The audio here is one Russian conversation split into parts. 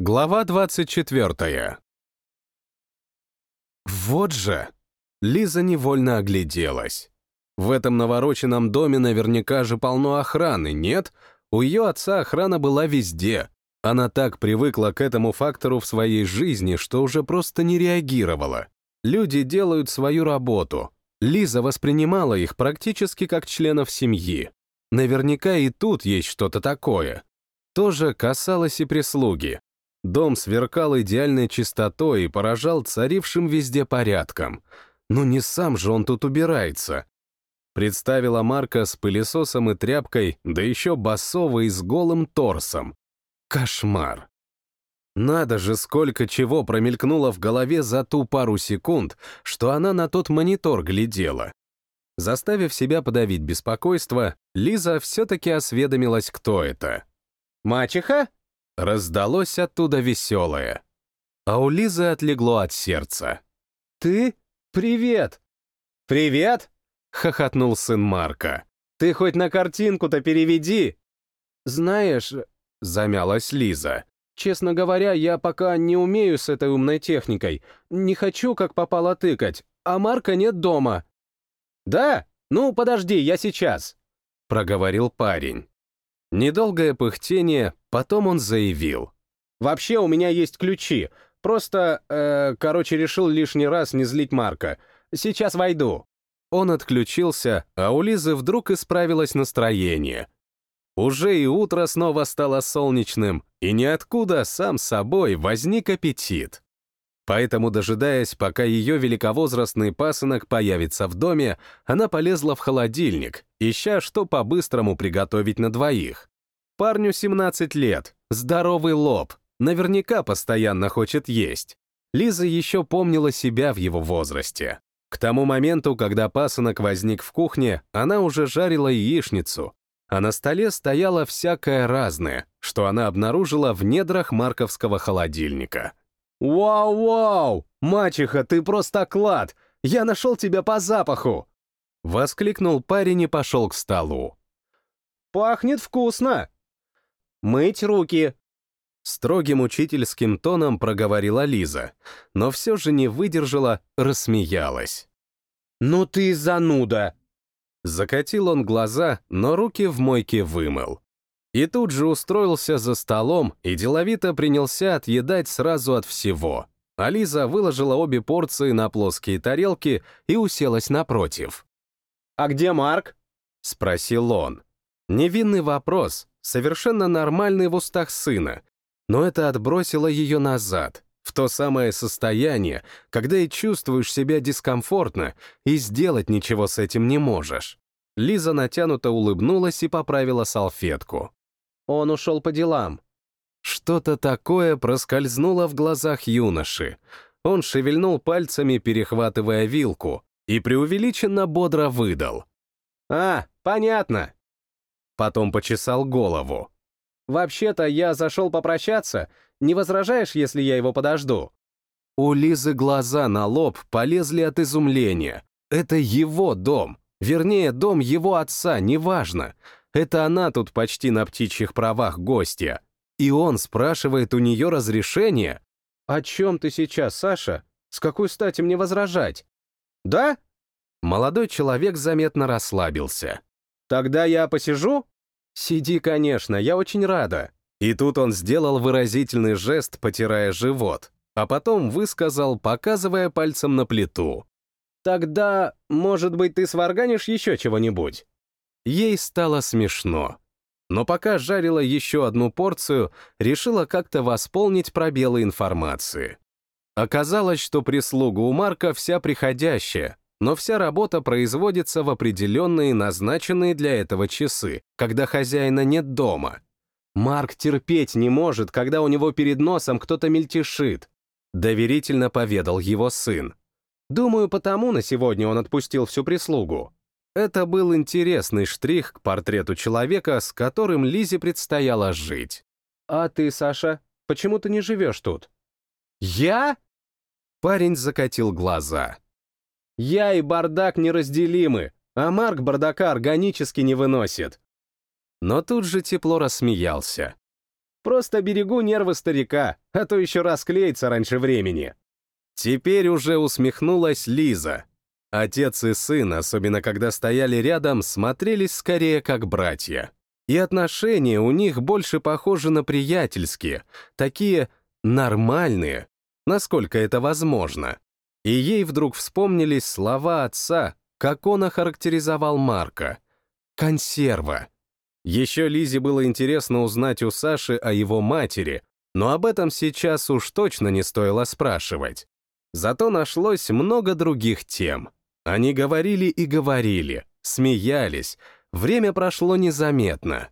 Глава 24. Вот же! Лиза невольно огляделась. В этом навороченном доме наверняка же полно охраны, нет? У ее отца охрана была везде. Она так привыкла к этому фактору в своей жизни, что уже просто не реагировала. Люди делают свою работу. Лиза воспринимала их практически как членов семьи. Наверняка и тут есть что-то такое. Тоже касалось и прислуги. Дом сверкал идеальной чистотой и поражал царившим везде порядком. Но не сам же он тут убирается. Представила Марка с пылесосом и тряпкой, да еще басовый и с голым торсом. Кошмар. Надо же, сколько чего промелькнуло в голове за ту пару секунд, что она на тот монитор глядела. Заставив себя подавить беспокойство, Лиза все-таки осведомилась, кто это. «Мачеха?» Раздалось оттуда веселое. А у Лизы отлегло от сердца. «Ты? Привет!» «Привет?» — хохотнул сын Марка. «Ты хоть на картинку-то переведи!» «Знаешь...» — замялась Лиза. «Честно говоря, я пока не умею с этой умной техникой. Не хочу, как попало, тыкать. А Марка нет дома». «Да? Ну, подожди, я сейчас», — проговорил парень. Недолгое пыхтение, потом он заявил. «Вообще у меня есть ключи. Просто, э, короче, решил лишний раз не злить Марка. Сейчас войду». Он отключился, а у Лизы вдруг исправилось настроение. Уже и утро снова стало солнечным, и ниоткуда сам собой возник аппетит. Поэтому, дожидаясь, пока ее великовозрастный пасынок появится в доме, она полезла в холодильник, ища, что по-быстрому приготовить на двоих. Парню 17 лет, здоровый лоб, наверняка постоянно хочет есть. Лиза еще помнила себя в его возрасте. К тому моменту, когда пасынок возник в кухне, она уже жарила яичницу, а на столе стояло всякое разное, что она обнаружила в недрах марковского холодильника. «Вау-вау! Мачеха, ты просто клад! Я нашел тебя по запаху!» Воскликнул парень и пошел к столу. «Пахнет вкусно!» «Мыть руки!» Строгим учительским тоном проговорила Лиза, но все же не выдержала, рассмеялась. «Ну ты зануда!» Закатил он глаза, но руки в мойке вымыл. И тут же устроился за столом и деловито принялся отъедать сразу от всего. Ализа выложила обе порции на плоские тарелки и уселась напротив. «А где Марк?» — спросил он. Невинный вопрос, совершенно нормальный в устах сына, но это отбросило ее назад, в то самое состояние, когда и чувствуешь себя дискомфортно и сделать ничего с этим не можешь. Лиза натянуто улыбнулась и поправила салфетку. Он ушел по делам. Что-то такое проскользнуло в глазах юноши. Он шевельнул пальцами, перехватывая вилку, и преувеличенно бодро выдал. «А, понятно». Потом почесал голову. «Вообще-то я зашел попрощаться. Не возражаешь, если я его подожду?» У Лизы глаза на лоб полезли от изумления. Это его дом. Вернее, дом его отца, неважно. Это она тут почти на птичьих правах гостья. И он спрашивает у нее разрешение. «О чем ты сейчас, Саша? С какой стати мне возражать?» «Да?» Молодой человек заметно расслабился. «Тогда я посижу?» «Сиди, конечно, я очень рада». И тут он сделал выразительный жест, потирая живот, а потом высказал, показывая пальцем на плиту. «Тогда, может быть, ты сварганишь еще чего-нибудь?» Ей стало смешно. Но пока жарила еще одну порцию, решила как-то восполнить пробелы информации. Оказалось, что прислуга у Марка вся приходящая, но вся работа производится в определенные назначенные для этого часы, когда хозяина нет дома. Марк терпеть не может, когда у него перед носом кто-то мельтешит, доверительно поведал его сын. Думаю, потому на сегодня он отпустил всю прислугу. Это был интересный штрих к портрету человека, с которым Лизе предстояло жить. «А ты, Саша, почему ты не живешь тут?» «Я?» Парень закатил глаза. «Я и бардак неразделимы, а Марк бардака органически не выносит». Но тут же тепло рассмеялся. Просто берегу нервы старика, а то еще расклеится раньше времени. Теперь уже усмехнулась Лиза. Отец и сын, особенно когда стояли рядом, смотрелись скорее как братья. И отношения у них больше похожи на приятельские, такие нормальные, насколько это возможно. И ей вдруг вспомнились слова отца, как он охарактеризовал Марка. «Консерва». Еще Лизе было интересно узнать у Саши о его матери, но об этом сейчас уж точно не стоило спрашивать. Зато нашлось много других тем. Они говорили и говорили, смеялись, время прошло незаметно.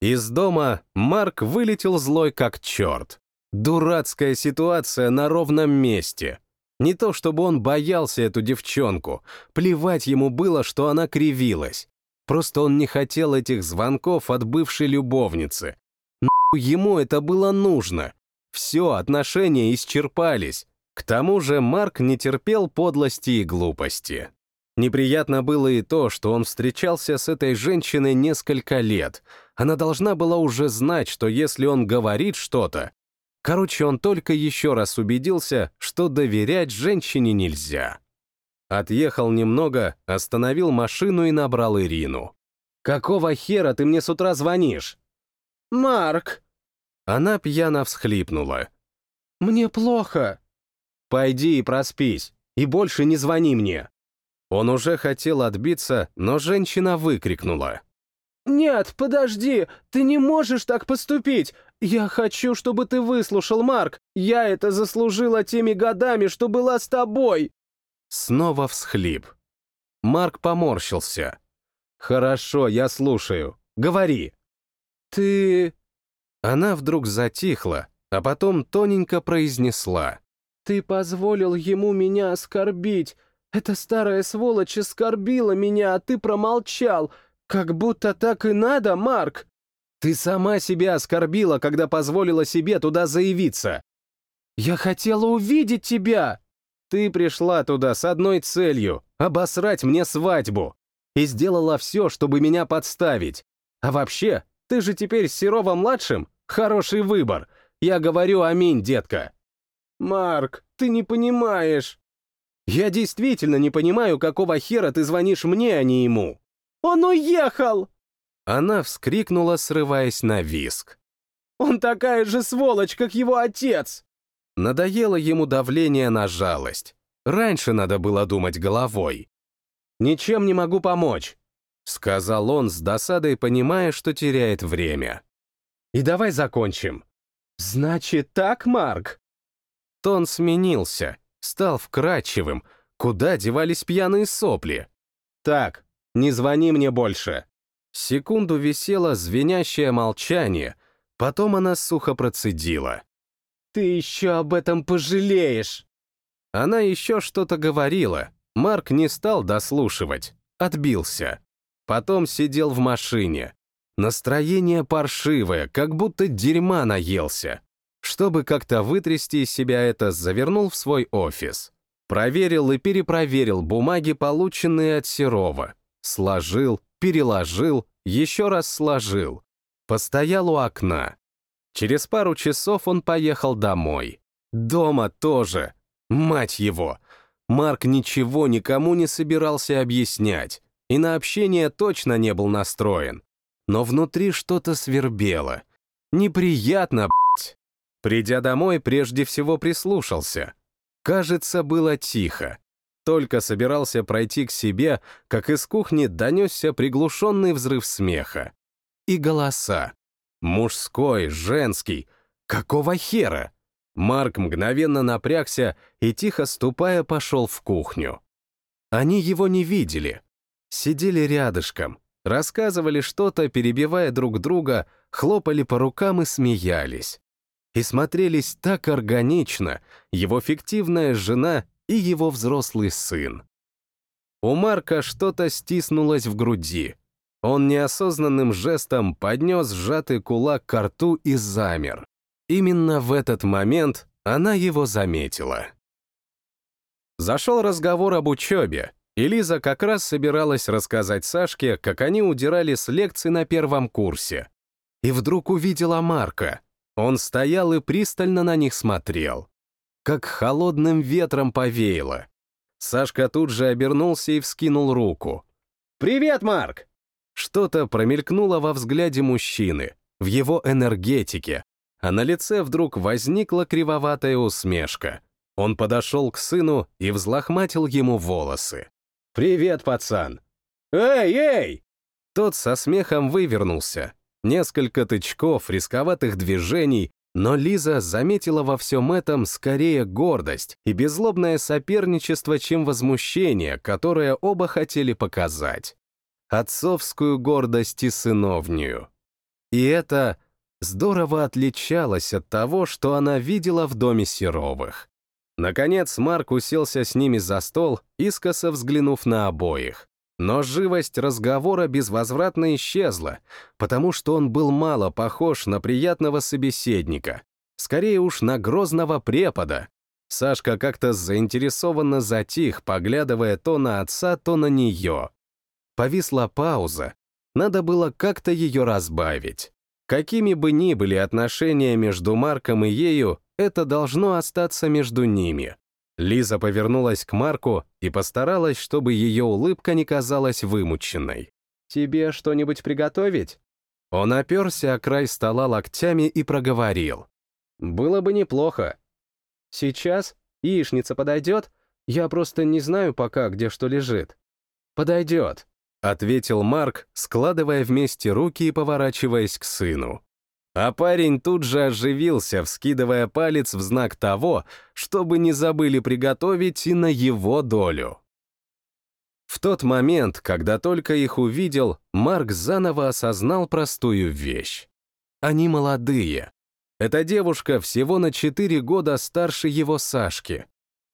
Из дома Марк вылетел злой как черт. Дурацкая ситуация на ровном месте. Не то чтобы он боялся эту девчонку, плевать ему было, что она кривилась. Просто он не хотел этих звонков от бывшей любовницы. Но ему это было нужно. Все, отношения исчерпались. К тому же Марк не терпел подлости и глупости. Неприятно было и то, что он встречался с этой женщиной несколько лет. Она должна была уже знать, что если он говорит что-то... Короче, он только еще раз убедился, что доверять женщине нельзя. Отъехал немного, остановил машину и набрал Ирину. «Какого хера ты мне с утра звонишь?» «Марк!» Она пьяно всхлипнула. «Мне плохо». «Пойди и проспись, и больше не звони мне». Он уже хотел отбиться, но женщина выкрикнула. «Нет, подожди, ты не можешь так поступить. Я хочу, чтобы ты выслушал, Марк. Я это заслужила теми годами, что была с тобой». Снова всхлип. Марк поморщился. «Хорошо, я слушаю. Говори». «Ты...» Она вдруг затихла, а потом тоненько произнесла. «Ты позволил ему меня оскорбить. Эта старая сволочь оскорбила меня, а ты промолчал. Как будто так и надо, Марк!» «Ты сама себя оскорбила, когда позволила себе туда заявиться!» «Я хотела увидеть тебя!» «Ты пришла туда с одной целью — обосрать мне свадьбу, и сделала все, чтобы меня подставить. А вообще, ты же теперь с Серова-младшим? Хороший выбор. Я говорю аминь, детка». «Марк, ты не понимаешь». «Я действительно не понимаю, какого хера ты звонишь мне, а не ему». «Он уехал!» Она вскрикнула, срываясь на виск. «Он такая же сволочь, как его отец!» Надоело ему давление на жалость. Раньше надо было думать головой. «Ничем не могу помочь», — сказал он с досадой, понимая, что теряет время. «И давай закончим». «Значит так, Марк?» Тон сменился, стал вкрадчивым. Куда девались пьяные сопли? «Так, не звони мне больше». Секунду висело звенящее молчание, потом она сухо процедила. «Ты еще об этом пожалеешь!» Она еще что-то говорила. Марк не стал дослушивать, отбился. Потом сидел в машине. Настроение паршивое, как будто дерьма наелся. Чтобы как-то вытрясти из себя это, завернул в свой офис. Проверил и перепроверил бумаги, полученные от Серова. Сложил, переложил, еще раз сложил. Постоял у окна. Через пару часов он поехал домой. Дома тоже. Мать его! Марк ничего никому не собирался объяснять, и на общение точно не был настроен. Но внутри что-то свербело. Неприятно. Придя домой, прежде всего прислушался. Кажется, было тихо. Только собирался пройти к себе, как из кухни донесся приглушенный взрыв смеха. И голоса. Мужской, женский. Какого хера? Марк мгновенно напрягся и, тихо ступая, пошел в кухню. Они его не видели. Сидели рядышком, рассказывали что-то, перебивая друг друга, хлопали по рукам и смеялись. И смотрелись так органично его фиктивная жена и его взрослый сын. У Марка что-то стиснулось в груди. Он неосознанным жестом поднес сжатый кулак к рту и замер. Именно в этот момент она его заметила. Зашел разговор об учебе, и Лиза как раз собиралась рассказать Сашке, как они удирали с лекций на первом курсе. и вдруг увидела Марка. Он стоял и пристально на них смотрел. Как холодным ветром повеяло. Сашка тут же обернулся и вскинул руку. «Привет, Марк!» Что-то промелькнуло во взгляде мужчины, в его энергетике, а на лице вдруг возникла кривоватая усмешка. Он подошел к сыну и взлохматил ему волосы. «Привет, пацан!» «Эй, эй!» Тот со смехом вывернулся. Несколько тычков, рисковатых движений, но Лиза заметила во всем этом скорее гордость и беззлобное соперничество, чем возмущение, которое оба хотели показать. Отцовскую гордость и сыновнюю. И это здорово отличалось от того, что она видела в доме Серовых. Наконец Марк уселся с ними за стол, искоса взглянув на обоих. Но живость разговора безвозвратно исчезла, потому что он был мало похож на приятного собеседника, скорее уж на грозного препода. Сашка как-то заинтересованно затих, поглядывая то на отца, то на нее. Повисла пауза, надо было как-то ее разбавить. Какими бы ни были отношения между Марком и ею, это должно остаться между ними. Лиза повернулась к Марку и постаралась, чтобы ее улыбка не казалась вымученной. «Тебе что-нибудь приготовить?» Он оперся о край стола локтями и проговорил. «Было бы неплохо. Сейчас яичница подойдет? Я просто не знаю пока, где что лежит». «Подойдет», — ответил Марк, складывая вместе руки и поворачиваясь к сыну. А парень тут же оживился, вскидывая палец в знак того, чтобы не забыли приготовить и на его долю. В тот момент, когда только их увидел, Марк заново осознал простую вещь. Они молодые. Эта девушка всего на 4 года старше его Сашки.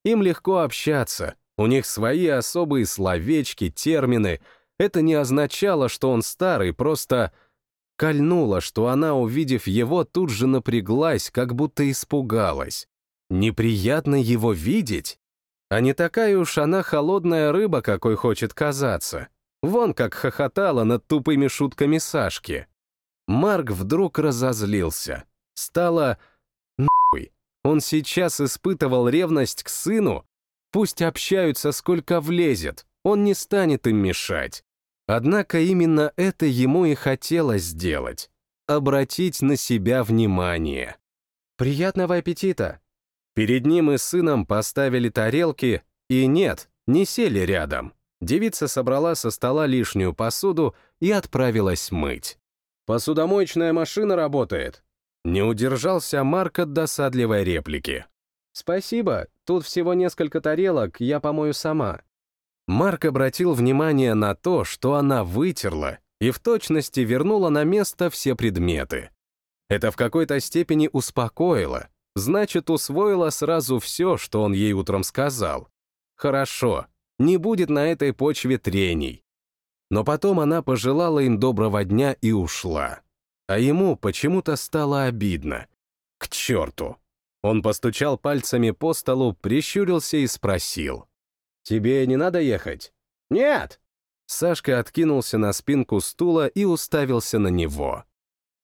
Им легко общаться, у них свои особые словечки, термины. Это не означало, что он старый, просто Кольнуло, что она, увидев его, тут же напряглась, как будто испугалась. Неприятно его видеть? А не такая уж она холодная рыба, какой хочет казаться. Вон как хохотала над тупыми шутками Сашки. Марк вдруг разозлился. Стало... Нахуй. Он сейчас испытывал ревность к сыну. Пусть общаются, сколько влезет. Он не станет им мешать. Однако именно это ему и хотелось сделать — обратить на себя внимание. «Приятного аппетита!» Перед ним и сыном поставили тарелки, и нет, не сели рядом. Девица собрала со стола лишнюю посуду и отправилась мыть. «Посудомоечная машина работает!» Не удержался Марк от досадливой реплики. «Спасибо, тут всего несколько тарелок, я помою сама». Марк обратил внимание на то, что она вытерла и в точности вернула на место все предметы. Это в какой-то степени успокоило, значит, усвоила сразу все, что он ей утром сказал. Хорошо, не будет на этой почве трений. Но потом она пожелала им доброго дня и ушла. А ему почему-то стало обидно. К черту! Он постучал пальцами по столу, прищурился и спросил. «Тебе не надо ехать?» «Нет!» Сашка откинулся на спинку стула и уставился на него.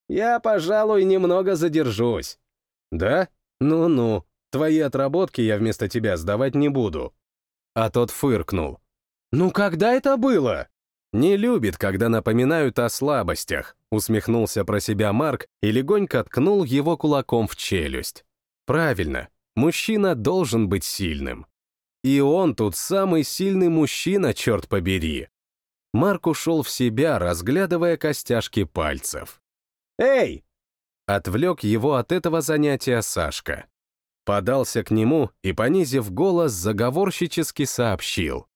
«Я, пожалуй, немного задержусь». «Да? Ну-ну, твои отработки я вместо тебя сдавать не буду». А тот фыркнул. «Ну когда это было?» «Не любит, когда напоминают о слабостях», усмехнулся про себя Марк и легонько ткнул его кулаком в челюсть. «Правильно, мужчина должен быть сильным». И он тут самый сильный мужчина, черт побери. Марк ушел в себя, разглядывая костяшки пальцев. «Эй!» Отвлек его от этого занятия Сашка. Подался к нему и, понизив голос, заговорщически сообщил.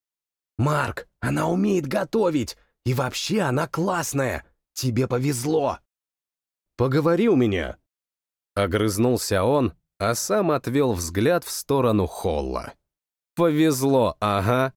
«Марк, она умеет готовить, и вообще она классная. Тебе повезло». «Поговори у меня». Огрызнулся он, а сам отвел взгляд в сторону холла. Повезло, ага.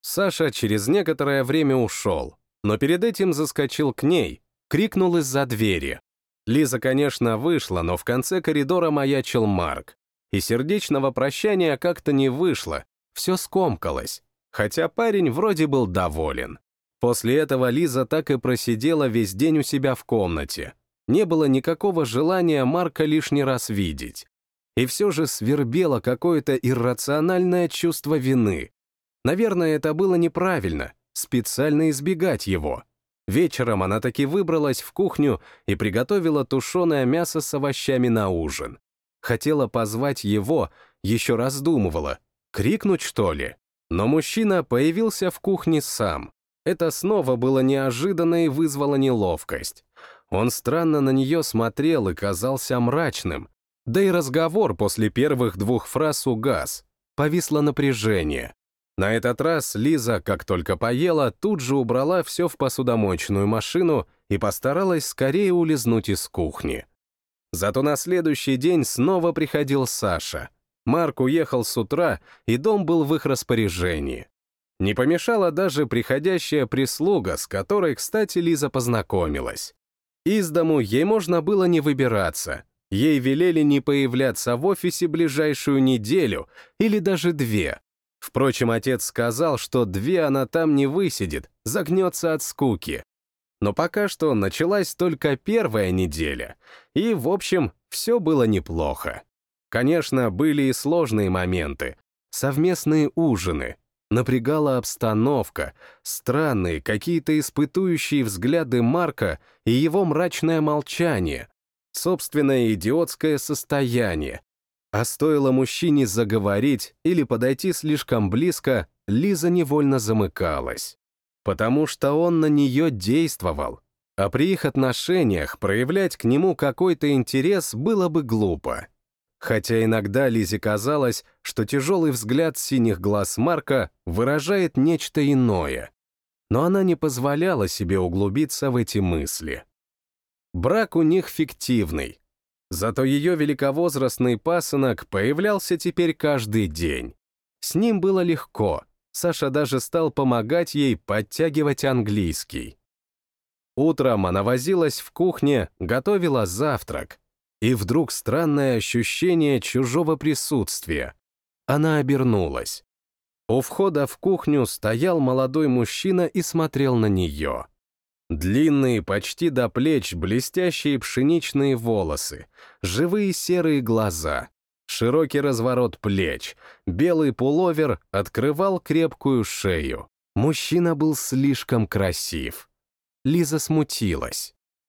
Саша через некоторое время ушел, но перед этим заскочил к ней, крикнул из-за двери. Лиза, конечно, вышла, но в конце коридора маячил Марк. И сердечного прощания как-то не вышло, все скомкалось, хотя парень вроде был доволен. После этого Лиза так и просидела весь день у себя в комнате. Не было никакого желания Марка лишний раз видеть. И все же свербело какое-то иррациональное чувство вины. Наверное, это было неправильно, специально избегать его. Вечером она таки выбралась в кухню и приготовила тушеное мясо с овощами на ужин. Хотела позвать его, еще раздумывала. Крикнуть, что ли? Но мужчина появился в кухне сам. Это снова было неожиданно и вызвало неловкость. Он странно на нее смотрел и казался мрачным. Да и разговор после первых двух фраз угас. Повисло напряжение. На этот раз Лиза, как только поела, тут же убрала все в посудомоечную машину и постаралась скорее улизнуть из кухни. Зато на следующий день снова приходил Саша. Марк уехал с утра, и дом был в их распоряжении. Не помешала даже приходящая прислуга, с которой, кстати, Лиза познакомилась. Из дому ей можно было не выбираться. Ей велели не появляться в офисе ближайшую неделю или даже две. Впрочем, отец сказал, что две она там не высидит, загнется от скуки. Но пока что началась только первая неделя, и, в общем, все было неплохо. Конечно, были и сложные моменты. Совместные ужины, напрягала обстановка, странные какие-то испытующие взгляды Марка и его мрачное молчание, собственное идиотское состояние. А стоило мужчине заговорить или подойти слишком близко, Лиза невольно замыкалась. Потому что он на нее действовал, а при их отношениях проявлять к нему какой-то интерес было бы глупо. Хотя иногда Лизе казалось, что тяжелый взгляд синих глаз Марка выражает нечто иное. Но она не позволяла себе углубиться в эти мысли. Брак у них фиктивный. Зато ее великовозрастный пасынок появлялся теперь каждый день. С ним было легко. Саша даже стал помогать ей подтягивать английский. Утром она возилась в кухне, готовила завтрак, и вдруг странное ощущение чужого присутствия. Она обернулась. У входа в кухню стоял молодой мужчина и смотрел на нее. Длинные, почти до плеч, блестящие пшеничные волосы, живые серые глаза, широкий разворот плеч, белый пуловер открывал крепкую шею. Мужчина был слишком красив. Лиза смутилась.